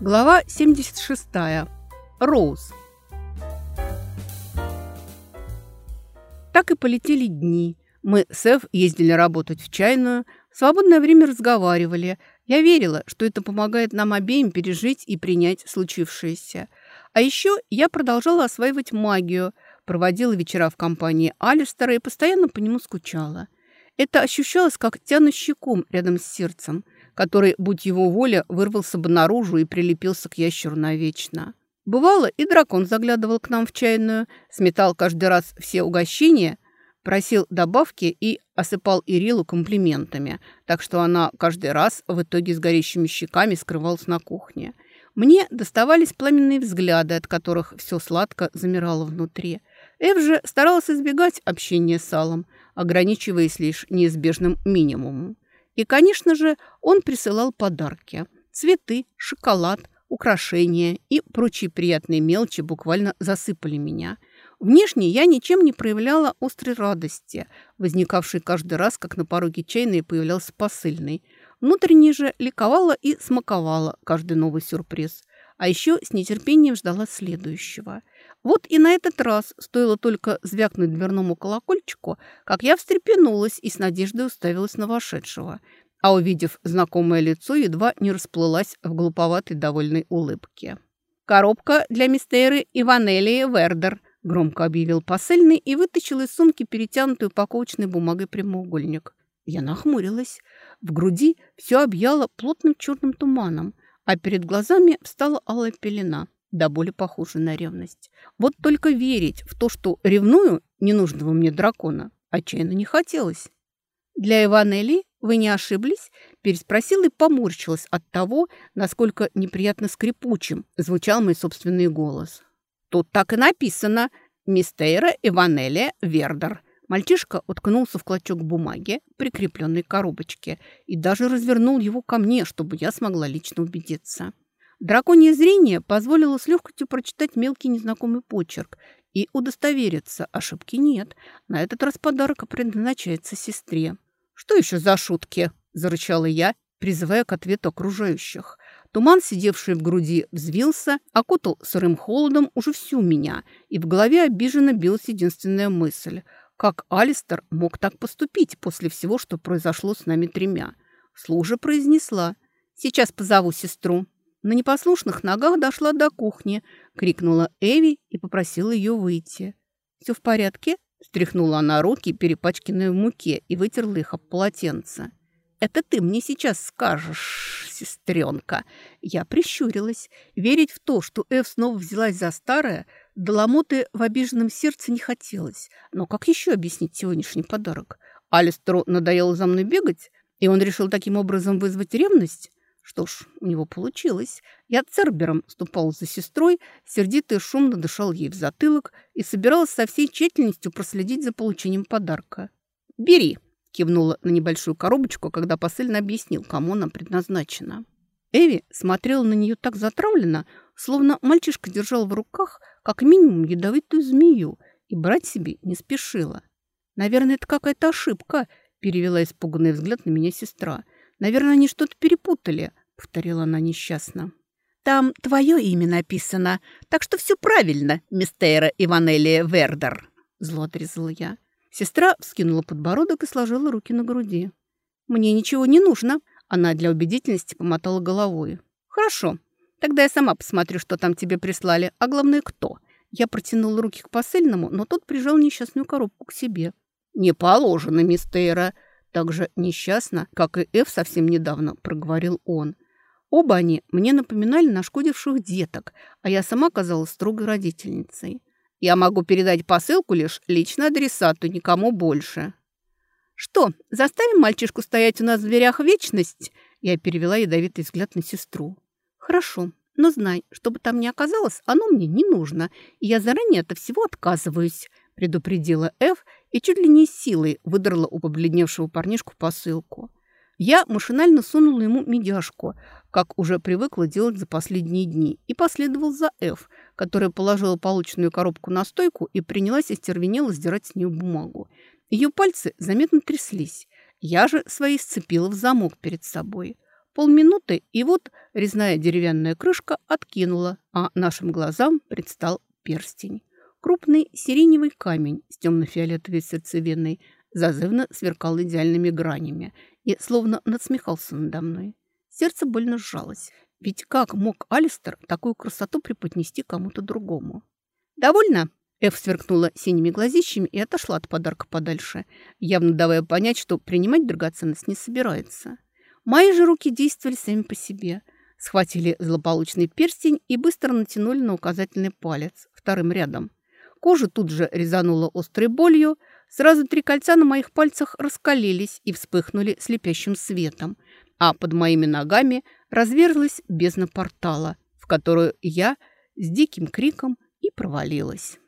Глава 76. Роуз. Так и полетели дни. Мы с Эв ездили работать в чайную, в свободное время разговаривали. Я верила, что это помогает нам обеим пережить и принять случившееся. А еще я продолжала осваивать магию, проводила вечера в компании Алистера и постоянно по нему скучала. Это ощущалось как тянущий ком рядом с сердцем, который, будь его воля, вырвался бы наружу и прилепился к ящеру навечно. Бывало, и дракон заглядывал к нам в чайную, сметал каждый раз все угощения, просил добавки и осыпал Ирилу комплиментами, так что она каждый раз в итоге с горящими щеками скрывалась на кухне. Мне доставались пламенные взгляды, от которых все сладко замирало внутри. Эв же старалась избегать общения с Алом, ограничиваясь лишь неизбежным минимумом. И, конечно же, он присылал подарки. Цветы, шоколад, украшения и прочие приятные мелочи буквально засыпали меня. Внешне я ничем не проявляла острой радости, возникавшей каждый раз, как на пороге чайной появлялся посыльный. Внутренне же ликовала и смаковала каждый новый сюрприз. А еще с нетерпением ждала следующего – вот и на этот раз стоило только звякнуть дверному колокольчику, как я встрепенулась и с надеждой уставилась на вошедшего, а увидев знакомое лицо, едва не расплылась в глуповатой довольной улыбке. «Коробка для мистеры Иванелии Вердер», – громко объявил посыльный и вытащил из сумки перетянутую упаковочной бумагой прямоугольник. Я нахмурилась. В груди все объяло плотным черным туманом, а перед глазами встала алая пелена – до боли похоже на ревность. Вот только верить в то, что ревную ненужного мне дракона, отчаянно не хотелось. «Для Иванелли вы не ошиблись?» переспросила и поморщилась от того, насколько неприятно скрипучим звучал мой собственный голос. «Тут так и написано. Мистейра Иванелли Вердер». Мальчишка уткнулся в клочок бумаги, прикрепленной к коробочке, и даже развернул его ко мне, чтобы я смогла лично убедиться. Драконье зрение позволило с легкостью прочитать мелкий незнакомый почерк и удостовериться, ошибки нет. На этот раз подарок предназначается сестре. «Что еще за шутки?» – зарычала я, призывая к ответу окружающих. Туман, сидевший в груди, взвился, окутал сырым холодом уже всю меня, и в голове обиженно билась единственная мысль – как Алистер мог так поступить после всего, что произошло с нами тремя? Служа произнесла «Сейчас позову сестру». На непослушных ногах дошла до кухни, крикнула Эви и попросила ее выйти. «Все в порядке?» – стряхнула она руки, перепачканные в муке, и вытерла их об полотенце. «Это ты мне сейчас скажешь, сестренка!» Я прищурилась. Верить в то, что Эв снова взялась за старое, Доломоты в обиженном сердце не хотелось. Но как еще объяснить сегодняшний подарок? Алистеру надоело за мной бегать, и он решил таким образом вызвать ревность? Что ж, у него получилось. Я цербером ступал за сестрой, сердито и шумно дышал ей в затылок и собиралась со всей тщательностью проследить за получением подарка. «Бери!» – кивнула на небольшую коробочку, когда посыльно объяснил, кому она предназначена. Эви смотрела на нее так затравленно, словно мальчишка держал в руках как минимум ядовитую змею и брать себе не спешила. «Наверное, это какая-то ошибка», – перевела испуганный взгляд на меня сестра – Наверное, они что-то перепутали», — повторила она несчастно. «Там твое имя написано, так что все правильно, мистера Иванелли Вердер», — зло отрезала я. Сестра вскинула подбородок и сложила руки на груди. «Мне ничего не нужно», — она для убедительности помотала головой. «Хорошо, тогда я сама посмотрю, что там тебе прислали, а главное, кто». Я протянула руки к посыльному, но тот прижал несчастную коробку к себе. «Не положено, мистера», так же несчастно, как и Эв совсем недавно, проговорил он. Оба они мне напоминали нашкодивших деток, а я сама казалась строгой родительницей. Я могу передать посылку лишь лично адресату, никому больше. «Что, заставим мальчишку стоять у нас в дверях вечность?» Я перевела ядовитый взгляд на сестру. «Хорошо, но знай, чтобы там не оказалось, оно мне не нужно, и я заранее от всего отказываюсь», предупредила Эв и чуть ли не силой выдрала у побледневшего парнишку посылку. Я машинально сунула ему медяшку, как уже привыкла делать за последние дни, и последовал за Эф, которая положила полученную коробку на стойку и принялась остервенело сдирать с нее бумагу. Ее пальцы заметно тряслись. Я же свои сцепила в замок перед собой. Полминуты, и вот резная деревянная крышка откинула, а нашим глазам предстал перстень. Крупный сиреневый камень с темно-фиолетовой сердцевиной зазывно сверкал идеальными гранями и словно надсмехался надо мной. Сердце больно сжалось. Ведь как мог Алистер такую красоту преподнести кому-то другому? «Довольно?» Эф сверкнула синими глазищами и отошла от подарка подальше, явно давая понять, что принимать драгоценность не собирается. Мои же руки действовали сами по себе. Схватили злополучный перстень и быстро натянули на указательный палец, вторым рядом. Кожа тут же резанула острой болью. Сразу три кольца на моих пальцах раскалились и вспыхнули слепящим светом. А под моими ногами разверзлась бездна портала, в которую я с диким криком и провалилась.